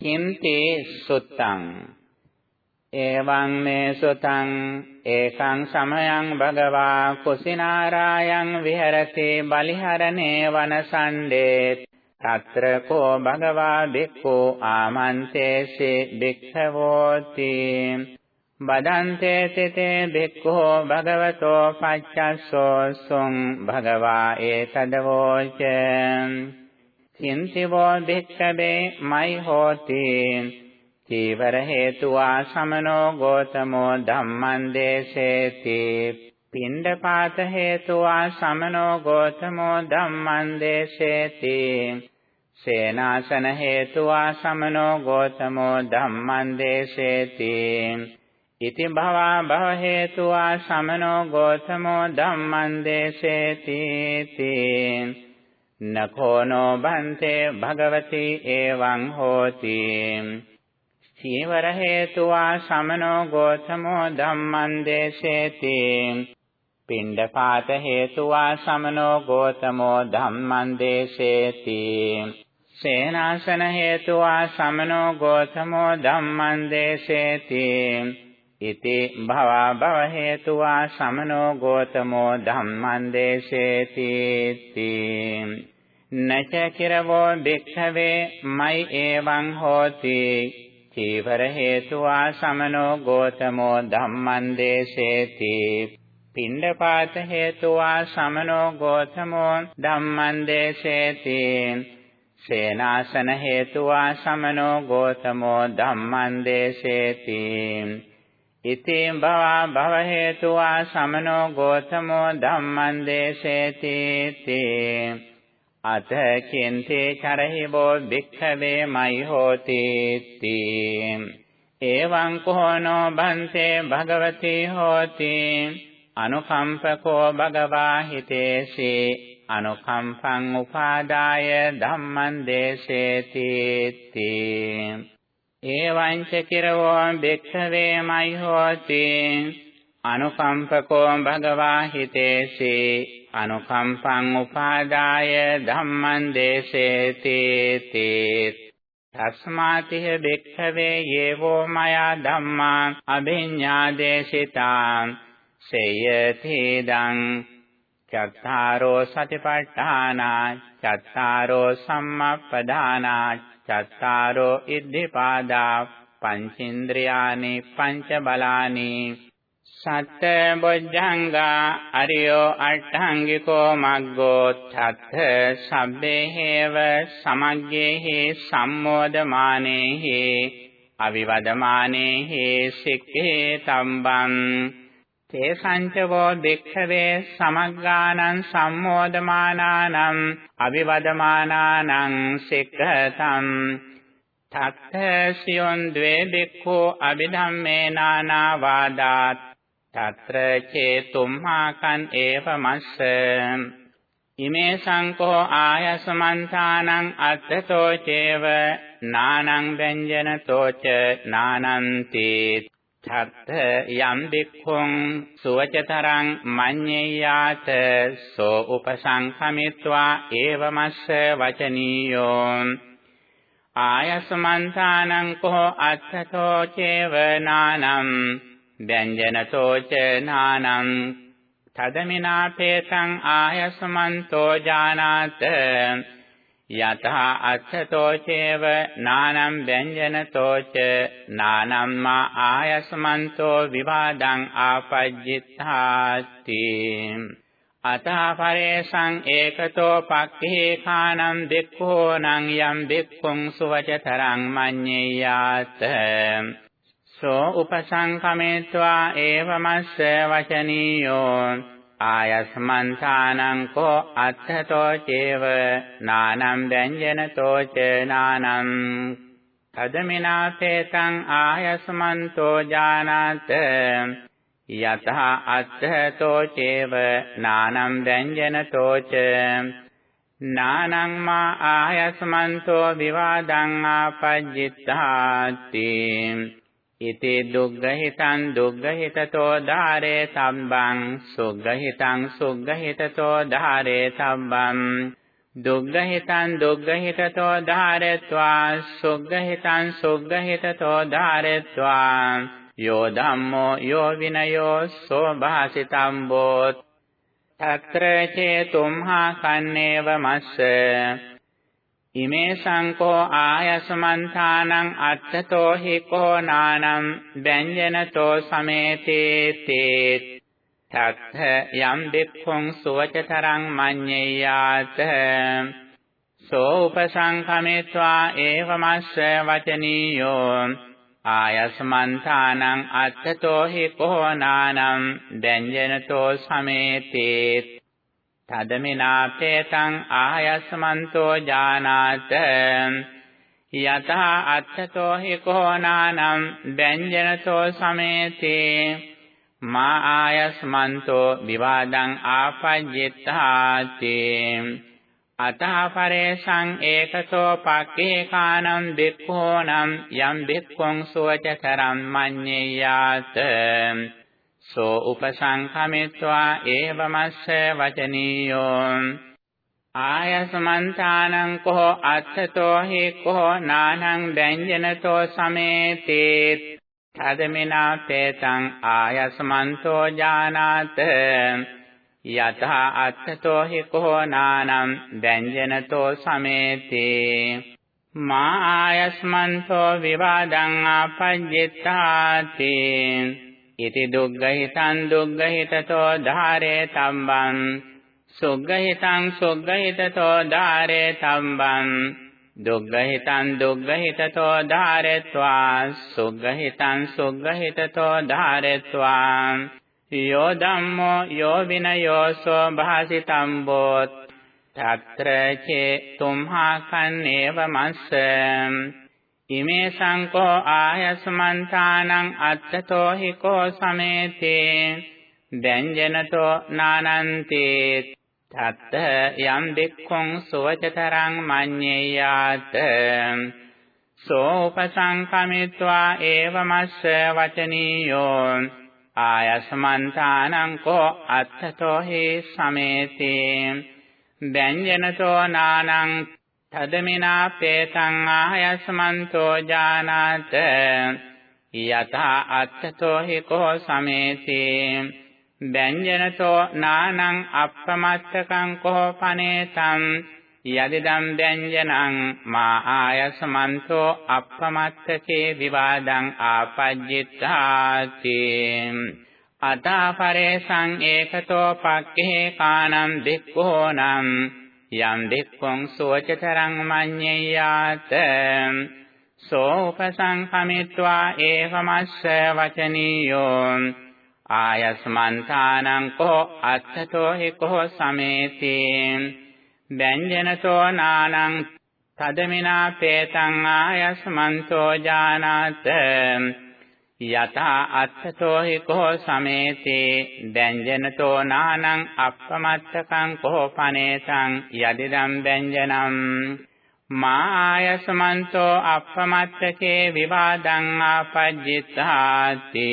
කිම්ති සුත්තං එවං මේ සුතං ඒකං සමයං භගවා කුසිනාරායන් විහෙරති බලිහරණේ වනසණ්ඩේ తත්‍ර කෝ භගවා බික්ඛු ආමන්තේසි භික්ඛවෝති බදන්තේ සිතේ බික්ඛෝ භගවතෝ පච්චස්සෝ සුං භගවා ඒතදවෝච කින්තිවෝ භික්ඛවේ මයි හෝති. චීවර හේතුවා සමනෝ ගෝතමෝ ධම්මං දේශේති පිණ්ඩපාත හේතුවා සමනෝ ගෝතමෝ ධම්මං දේශේති සේනාසන හේතුවා සමනෝ ගෝතමෝ ධම්මං දේශේති ඉති භවා භව හේතුවා සමනෝ ගෝතමෝ ධම්මං දේශේති නඛෝනෝ බන්තේ භගවති එවං හෝති චීවර හේතුවා සමනෝ ගෝතමෝ ධම්මං දේශේති පිණ්ඩපාත හේතුවා සමනෝ ගෝතමෝ ධම්මං දේශේති සේනාසන හේතුවා සමනෝ ගෝතමෝ ධම්මං දේශේති ඉති භවා භව හේතුවා සමනෝ ගෝතමෝ ධම්මං දේශේති නච කිරවෝ භික්ඛවේ මයි එවං හෝති චීවර හේතුවා සමනෝ ගෝතමෝ ධම්මං දේශේති පිණ්ඩපාත හේතුවා සමනෝ ගෝතමෝ ධම්මං දේශේති සේනාසන හේතුවා සමනෝ ගෝතමෝ ධම්මං දේශේති ඉතින් භවා භව හේතුවා සමනෝ ගෝතමෝ ධම්මං දේශේති තේ. අත කින්තේ චරහිබෝ භික්ඛවේ මයි හෝති තී. එවං කෝනෝ බන්තේ භගවති හෝති. අනුකම්පකෝ භගවා හිතේසි. අනුකම්පං උපාදාය ධම්මං දේශේති තී. එවං ච කිරවෝ භික්ඛවේ මයි හෝති. අනුකම්පකෝ භගවා හිතේසි අනුකම්පං උපාදාය ධම්මං දේශේති තී තස්මාතිහ භික්ඛවේ යේවෝ මයා ධම්මා අභිඤ්ඤා දේශිතා සේයතිදං චත්තාරෝ සතිපට්ඨානා. චත්තාරෝ සම්මප්පදානා. චත්තාරෝ ඉද්ධිපාදා පංචේන්ද්‍රයානි පංච බලානි සත්ත බොජ්ජංගා අරියෝ අට්ඨංගිකෝ මග්ගෝ තත්ථ සබ්බේහෙව සමග්ගේහි සම්මෝදමානේහි අවිවදමානේහි සික්ඛේ තම්බං තේසංචවෝ දෙක්ඛවේ සමග්ගානං සම්මෝදමානානං අවිවදමානානං සික්ඛතං තත්ථ සියොන් ද්වේ බික්ඛෝ අභිධම්මේ නානා වාදාත් తත්‍ර චේතුම්මාකං ඒවමස්ස ඉමේ සංකෝ ආයසමන්තානං අත්තතෝ චේව නානං ව්‍යංජනතෝ ච නානන්ති චත්ත යම් දික්ඛුං සුවචතරං මඤ්ඤේයාත සෝ උපසංඛමිත්වා ඒවමස්ස වචනීයෝ ආයස්මන්තානං කෝ අත්තතෝ චේව නානම් ව්‍යංජනතෝ ච නානම් තදමිනාපේතං ආයස්මන්තෝ ජානාත යතහා අච්ඡතෝ චේව නානම් ව්‍යංජනතෝ ච නානම්මා ආයස්මන්තෝ විවාදං ආපජ්ජිත්තාති. අතහ පරේසං ඒකතෝ පක්ඛේ කානම් දෙක්ඛෝ නං යම් දෙක්ඛුං සුවචතරං මඤ්ඤේයාත. සෝ උපසංකමේत्वा ඒවමස්ස වචනීයෝ ආයස්මන්තානං කෝ අත්තතෝ චේව නානම් ව්‍යංජනතෝ ච නානම්. තදමිනාසේතං ආයස්මන්තෝ ජානාත යතහ අත්තතෝ චේව නානම් ව්‍යංජනතෝ ච. නානං මා ආයස්මන්තෝ විවාදං ආපජ්ජිත්තාති. ඉති දුග්ගහිතං දුග්ගහිතතෝ ධාරේ සම්බං සුග්ගහිතං සුග්ගහිතතෝ ධාරේ සම්බං දුග්ගහිතං දුග්ගහිතතෝ ධාරෙත්වා සුග්ගහිතං සුග්ගහිතතෝ ධාරෙත්වා යෝ ධම්මෝ යෝ විනයෝ සෝ භාසිතම්බෝ తත්‍ර චේතුම්හා කන්නේව මස්ස ඉමේ සංකෝ ආයසමන්තානං අත්තතෝ හිකෝ නානම් ବ୍ୟඤ්ජනතෝ සමේතේ තේ තත්ථ යම් දෙක්ඛං සුවචතරං මඤ්ඤේයාත සෝ උපසංඛමෙත්වා ඒවමස්ස වචනීයෝ ආයස්මන්තානං අත්තතෝ හි කෝනානම් දැඤ්ජනතෝ සමේතේ තදමිනාපේතං ආයස්මන්තෝ ජානාත। යතහ අත්තතෝ හි කෝනානම් දැඤ්ජනතෝ සමේතේ। මා ආයස්මන්තෝ විවාදං ආපජ්ජිතාති අතහ පරේසං ඒකතෝ පක්ඛේකානම් බික්ඛෝනම් යම් බික්ඛොං සෝචතරම් මඤ්ඤේයාත සෝ උපසංඛමිත්වා ඒවමස්ස වචනීයෝ ආයස්මන්තානං කෝ අත්තතෝ හි කෝ නානං ବ୍ୟඤ්ජනතෝ සමේතේ තදමිනා තේතං ආයස්මන්තෝ ජානාත යතහ අත්තතෝ හි කෝ නානම් දැඤ්ජනතෝ සමේති මා ආයස්මන්තෝ විවාදං ආපජ්ජිතාති ඉති දුග්ගහිතං දුග්ගහිතතෝ ධාරේ තම්බං සුග්ගහිතං සුග්ගහිතතෝ ධාරේ තම්බං දුග්ගහිතං දුග්ගහිතතෝ ධාරෙත්වා සුග්ගහිතං සුග්ගහිතතෝ ධාරෙත්වා යෝ ධම්මෝ යෝ විනයෝ සෝ භාසිතං බෝත් తත්‍ර චේ තුම්හා කන්නේව මස්ස ඉමේ සංකෝ ආයස්මන්තානං අත්තතෝ හිකෝ සමේතේ දැඤ්ජනතෝ නානන්තේ තත්ත යම් දෙක්ඛං සෝචතරං මඤ්ඤේයාත සෝ උපසංකමිත්වා ඒවමස්ස වචනීයෝ ආයස්මන්තානං කෝ අත්තතෝ හි සමේති ବ୍ୟඤ්ජනතෝ නානං තදමිනා පේතං ආයස්මන්තෝ ජානාත යතා අත්තතෝ හිකෝ සමේති බෙන්ජනතෝ නානං අප්‍රමත්තකං කෝ පනේතං යදිදම් බෙන්ජනං මා ආයස්මන්තෝ අප්‍රමත්තකේ විවාදං ආපජ්ජිතාති අතා පරේසං ඒකතෝ පක්ඛේ කානම් දික්ඛෝනම් යම් දික්ඛං සෝචතරං මඤ්ඤයාත සෝ උපසංඛමිත්වා ඒවමස්ස වචනීයෝ ආයස්මන්තානං කෝ අත්තතෝ හිකෝ සමේති ବ୍ୟඤ්ජනතෝ නානං තදමිනා පේතං ආයස්මන්තෝ ජානාත යතා අත්තතෝ හිකෝ සමේතේ බෙන්ජනතෝ නානං අප්පමත්තකං කෝ පනේතං යදිදම් බෙන්ජනම් මායසමන්තෝ අප්පමත්තකේ විවාදං ආපජ්ජිතාති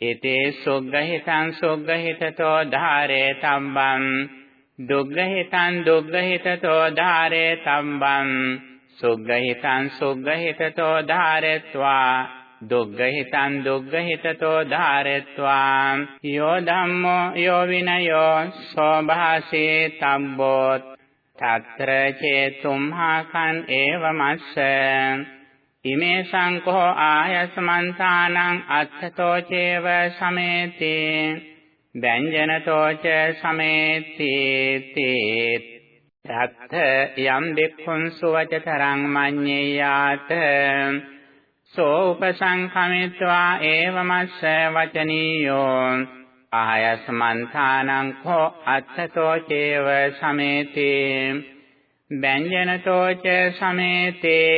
එතේ සොග්ගහිතං සොග්ගහිතතෝ ධාරේ තම්බං දුග්ගහිතං දුග්ගහිතතෝ ධාරේ තම්බං සුග්ගහිතං සුග්ගහිතතෝ ධාරෙත්වා. දුග්ගහිතං දුග්ගහිතතෝ ධාරෙත්වා යෝ ධම්මෝ යෝ විනයෝ සෝභාසේ තබ්බෝ తත්‍ර චේතුම්හාකං ඒවමස්ස ඉමේ සංකෝ ආයස්මන්තානං අත්තතෝ චේව සමේති ව්‍යංජනතෝ ච සමේති තේ තත්ථ යම් දෙක්ඛුන් සුවචතරං මඤ්ඤේයාත සෝ උපසංඛමිත්වා ඒවමස්ස වචනීයෝ ආයස්මන්තානං කෝ අත්තතෝ චේව සමේති ව්‍යංජනතෝ ච සමේතේ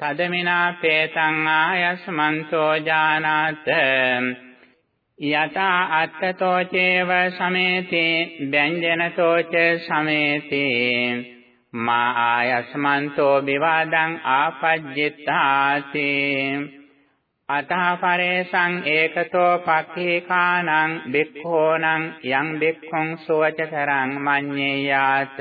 තදමිනා පේතං ආයස්මන්තෝ ජානාත යත අත්තතෝ චේව සමේති ବ୍ୟඤ්ජනතෝ ච සමේති මා ආයස්මන්තෝ විවාදං ආපජ්ජිතාති අතහපරේසං ඒකතෝ පක්ඛේකානං බික්ඛෝනං යං බික්ඛුං සෝචතරං මඤ්ඤේයාත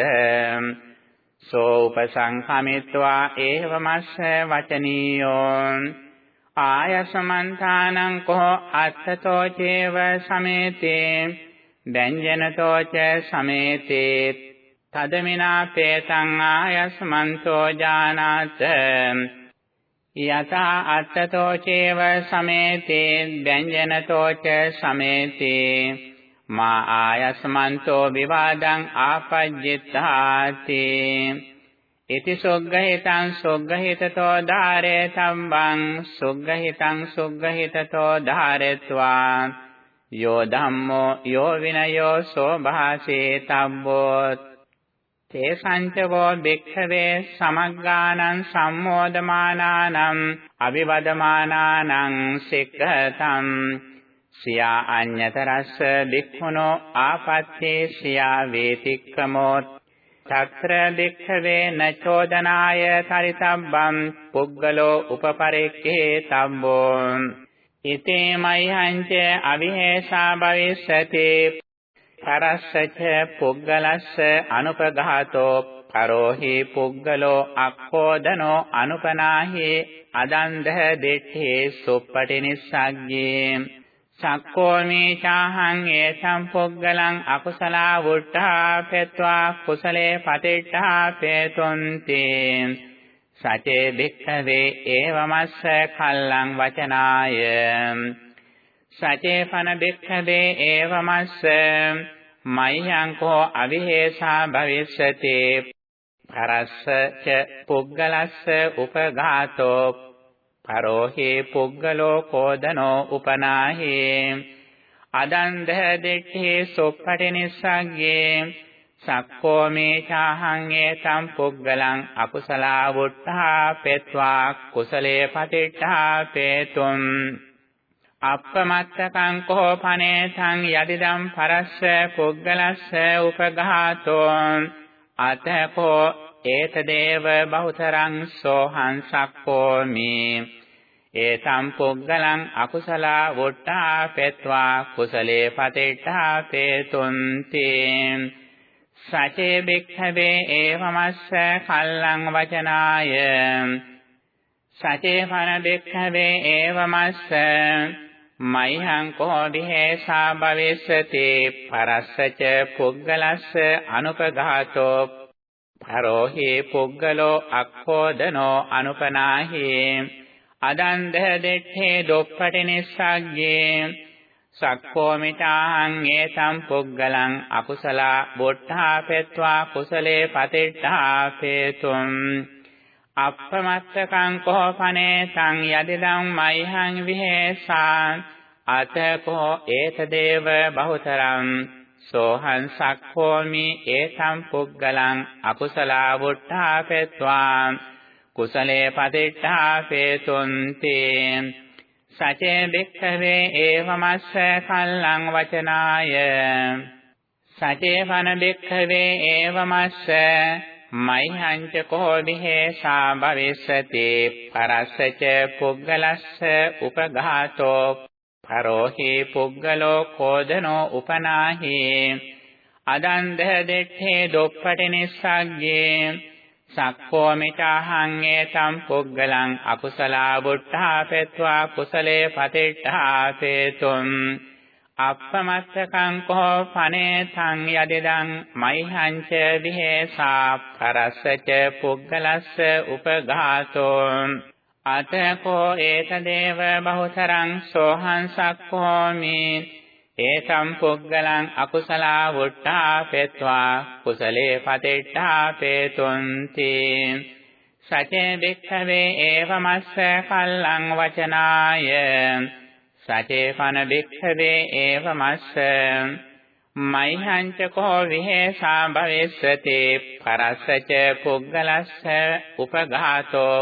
සෝ උපසංඛමිත්වා ඒවමස්ස වචනීයෝ ආයසමන්තානං කෝ අත්තතෝ චේව සමේතේ දැඤ්ජනතෝ ච සමේතේ තදමිනා පේතං ආයසමන්තෝ ජානාත යතා අත්තතෝ චේව සමේතේ ව්‍යංජනතෝ ච සමේතේ. මා ආයස්මන්තෝ විවාදං ආපජ්ජිතාති ඉති සොග්ගහිතං සොග්ගහිතතෝ ධාරේ තම්බං සොග්ගහිතං සොග්ගහිතතෝ ධාරෙත්වා. යෝ ධම්මෝ යෝ විනයෝ සෝභාසේ තබ්බෝ තේසංචවෝ භික්ඛවේ සමග්ගානං සම්මෝදමානානං අවිවදමානානං සික්ඛතං සියා අඤ්‍යතරස්ස භික්ඛුනෝ ආපත්තේ සියා වේතික්කමෝ తත්‍ර භික්ඛවේ නචෝදනාය තරිතබ්බම් පුග්ගලෝ උපපරික්ඛේ තබ්බෝ ඉතේ මයිහංච අවිහෙසා භවිස්සති පරස්සච පුග්ගලස්ස අනුපඝාතෝ පරෝහි පුග්ගලෝ අක්ඛෝදනෝ අනුපනාහි අදන්ධ දෙට්ඨේ සුප්පටි නිස්සග්ගේ සක්කෝමී චාහං ඒසම් පුග්ගලං අකුසලා වුට්ඨා පෙත්වා කුසලේ පතිට්ඨා පේතුන්ති. සචේ භික්ඛවේ ඒවමස්ස කල්ලං වචනාය. සචේපන බික්ඛවේ ඒවමස්ස මයං කෝ අවිහෙසා භවිස්සති පරස්ස ච පුග්ගලස්ස උපඝාතෝ. පරෝහි පුග්ගලෝ කෝදනෝ උපනාහි. අදන්ධ දෙට්ඨේ සොප්පටි නිස්සග්ගේ. සක්කෝ මේ චාහං ඒතම් පුග්ගලං අකුසලා වුට්ඨා පෙත්වා කුසලේ පතිට්ඨා පේතුම්. අප්පමත්තකං කෝපනේ සං යදිදම් පරස්ස පුග්ගලස්ස උපඝාතෝ අතකෝ ඒතදේව බහුතරං සෝහං සක්කෝමි ඒතම් පුග්ගලං අකුසලා වොට්ටා පෙත්වා කුසලේ පතිට්ඨා පේතුන්ති සචේ බික්ඛවේ ඒවමස්ස කල්ලං වචනාය සචේ පන බික්ඛවේ ඒවමස්ස මයිහං කෝ විහෙසා භවිස්සති? පරස්සච පුග්ගලස්ස අනුපඝාතෝ පරෝහි පුග්ගලෝ අක්ඛෝදනෝ අනුපනාහි. අදන්ධ දෙට්ඨේ දොප්පටි නිස්සග්ගේ. සක්ඛෝ මිතාං ඒතම් පුග්ගලං අකුසලා බොට්ඨා පෙත්වා කුසලේ පතිට්ඨා හේතුම්. අප්පමත්තකං කෝපනේ සං යදිදං මයිහං විහෙසාන් අතකෝ ඒතදේව බහුතරං සෝහං සක්ඛෝමි ඒතම් පුග්ගලං අකුසලා වුට්ඨා පෙත්වා කුසලේ පතිට්ඨා පේතුන්ති සචේ බික්ඛවේ ඒවමස්ස කල්ලං වචනාය සචේ පන බික්ඛවේ ඒවමස්ස මයිහංච කෝ විහෙසා භවිස්සති පරස්සච පුග්ගලස්ස උපඝාතෝ පරෝහි පුග්ගලෝ කෝදනෝ උපනාහි අදන්ධ දෙට්ඨේ දොප්පටි නිස්සග්ගේ සක්කෝ මිතාහං ඒතම් පුග්ගලං අකුසලා බුද්ධා පෙත්වා කුසලේ පතිට්ඨා හේතුම් අප්පමත්තකං කෝ පනේ සං යදෙදං මයිහංච විහෙසා පරස්සච පුග්ගලස්ස උපඝාතෝ අතකෝ ඒතදේව බහුතරං සෝහං සක්ඛෝමි ඒතම් පුග්ගලං අකුසලා වුට්ටා පෙත්වා කුසලේ පතිට්ඨා පේතුන්ති සචේ භික්ඛවේ ඒවමස්ස කල්ලං වචනාය සචේපන බික්ඛවේ ඒවමස්ස. මයිහංච කෝ විහෙසා භවෙස්සති. පරස්සච පුග්ගලස්ස උපඝාතෝ.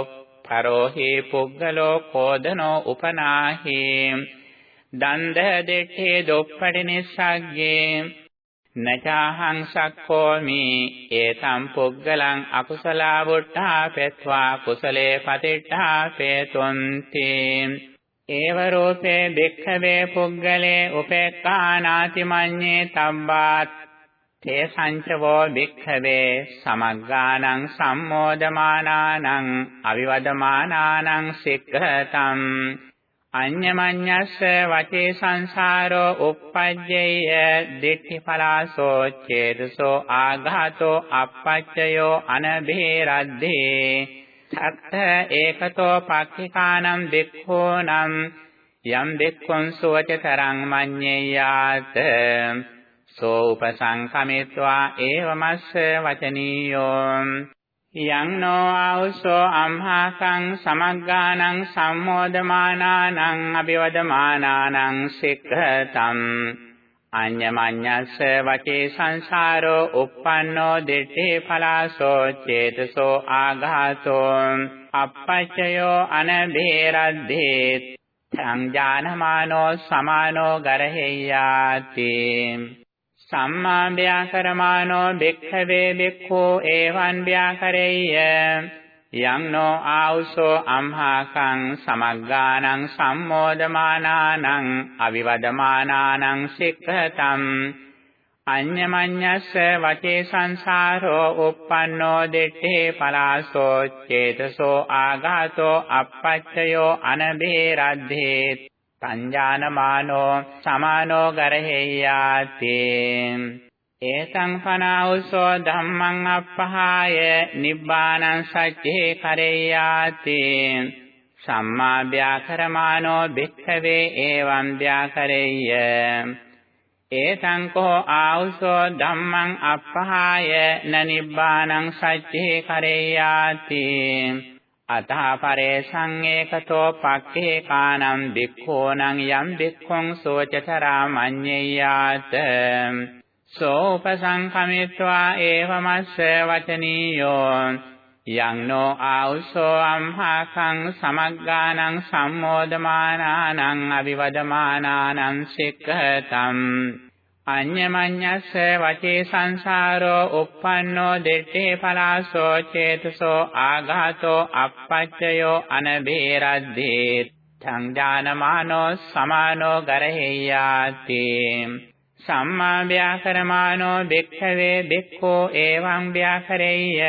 පරෝහි පුග්ගලෝ කෝදනෝ උපනාහි. දන්ද දෙට්ඨේ දොප්පටි නිස්සග්ගේ. නචාහං සක්ඛෝමි ඒතම් පුග්ගලං අකුසලා වුට්ඨා පෙත්වා. කුසලේ පතිට්ඨා පේතුන්ති. ඒව රූපේ භික්ඛවේ පුග්ගලේ උපේක්ඛානාති මඤ්ඤේ තබ්බාත්. තේ සංචවෝ භික්ඛවේ සමග්ගානං සම්මෝදමානානං අවිවදමානානං සික්ඛතම් අඤ්ඤමඤ්ඤස්ස වචේ සංසාරෝ uppajjeyya ditthipalaso චේතසෝ ආඝාතෝ අපච්චයෝ අනබේරද්දේ තත්ත ඒකතෝ පක්ඛිකානම් දෙක්ඛෝනම් යම් දෙක්ඛොන් සෝචතරං මඤ්ඤේයාත සෝ උපසංකමිත්වා ඒවමස්ස වචනීයෝ යං නෝ ආවසෝ අම්හාකං සමග්ගානං සම්මෝදමානානං අභිවදමානානං සික්ඛතම් අඤ්ඤමඤ්ඤස්ස වචේ සංසාරෝ uppannෝ දිත්තේ පලාසෝ චේතසෝ ආඝාතෝ අපච්චයෝ අනබේරද්දේ සංජානමානෝ සමානෝ ගරහෙය්‍යාති සම්මා ව්‍යාකරමානෝ භික්ඛවේ භික්ඛෝ එවං ව්‍යාකරෙය්‍ය යං නෝ ආවුසෝ අම්හාකං සමග්ගානං සම්මෝදමානානං අවිවදමානානං සික්ඛතම් අඤ්ඤමඤ්ඤස්ස වචේ සංසාරෝ uppannෝ දිත්තේ පලාසෝ චේතසෝ ආඝාතෝ අපච්චයෝ අනබේරද්ධේ සංජානමානෝ සමානෝ ගරහෙය්‍යාති ඒතං පනාඋසෝ ධම්මං අප්පහාය නිබ්බානං සච්චේ කරෙය්‍යාති සම්මා ව්‍යාකරමානෝ භික්ඛවේ එවං ව්‍යාකරෙය්‍ය ඒතං කෝ ආඋසෝ ධම්මං අප්පහාය නනිබ්බානං සච්චේ කරෙය්‍යාති අතහ පරේසං ඒකතෝ පක්ඛේ කානම් බික්ඛෝනං යම් බික්ඛොං සෝචතරා මඤ්ඤේයාත සෝපසංකමිත්වා ඒවමස්ස වචනීයෝ යං නෝ ආඋසෝ අම්හාකං සමග්ගානං සම්මෝදමානානං අවිවදමානානං සික්ඛතම් අඤ්ඤමඤ්ඤස්ස වචේ සංසාරෝ uppannෝ දෙට්ඨේ පලාසෝ චේතසෝ ආඝාතෝ අපච්චයෝ අනබේරද්දේ සංජානමානෝ සමානෝ ගරහෙය්‍යාති සම්මා ව්‍යාකරමානෝ භික්ඛවේ භික්ඛෝ එවං ව්‍යාකරෙය්‍ය।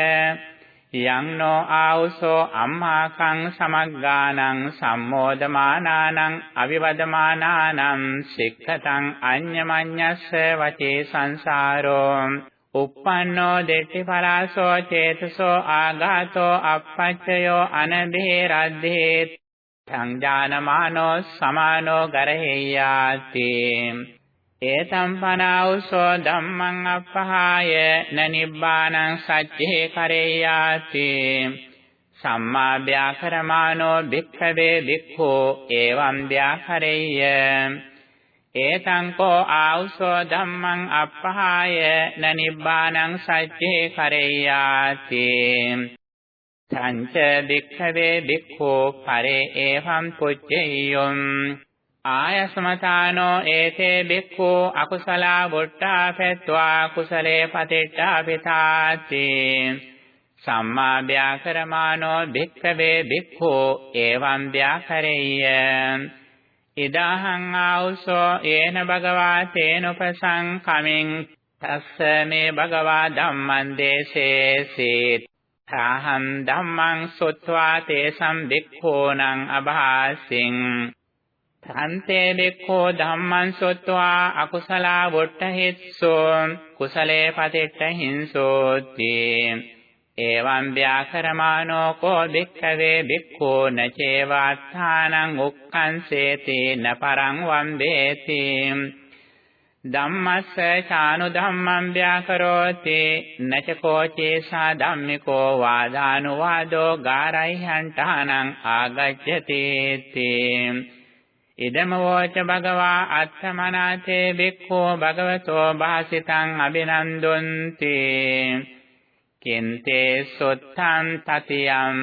යං නෝ ආවුසෝ අම්මාකං සමග්ගානං සම්මෝදමානානං අවිවදමානානං සික්ඛතං අඤ්ඤමඤ්ඤස්ස වචේ සංසාරෝ। uppannෝ දෙට්ටි පරාසෝ චේතසෝ ආඝාතෝ අපච්චයෝ අනබේරද්දේ සංජානමානෝ සමානෝ ගරහෙය්‍යාති ඒතම් පනාඋසෝ ධම්මං අපහාය නනිබ්බානං සච්චේ කරේයාති සම්මා ව්‍යාකරමානෝ භික්ඛවේ භික්ඛෝ එවං ව්‍යාකරෙය්‍ය ඒතං කෝ ආඋසෝ ධම්මං අපහාය නනිබ්බානං සච්චේ කරේයාති සංච භික්ඛවේ භික්ඛෝ පරේ එවං පුච්චෙය්‍යොම් ආයසමතානෝ ඒතේ බික්ඛු අකුසලා වොට්ටා පෙත්වා කුසලේ පතිට්ඨා පිතාති සම්මා ව්‍යාකරමානෝ භික්ඛවේ බික්ඛු එවං ව්‍යාකරෙය්‍ය ඉදාහං ආවුසෝ යේන භගවා තේනුපසං කමින් තස්ස මේ භගවා ධම්මං දේශේසීත් තාහං ධම්මං සොත්වා තේසම් බික්ඛෝනං අභාසින් තන්තේ බෙක්ඛෝ ධම්මං සොත්වා අකුසලා වොට්ටහෙත්සෝ කුසලේ පතෙට්ට හිංසෝති එවං ව්‍යාකරමානෝ කෝ බික්ඛවේ බික්ඛෝ නචේවාත්තානං උක්ඛංසේති නපරං වම්බේති ධම්මස්ස චානු ධම්මං ව්‍යාකරෝති නචකෝ චේසා ධම්මිකෝ වාදානුවාදෝ ගාරයිහන්ඨානං ආගච්ඡති තේ ඉදම වෝච භගවා අත්තමනාතේ බික්ඛෝ භගවතෝ භාසිතං අබිනන්දුන්ති කින්තේ සොත්තං තතියම්.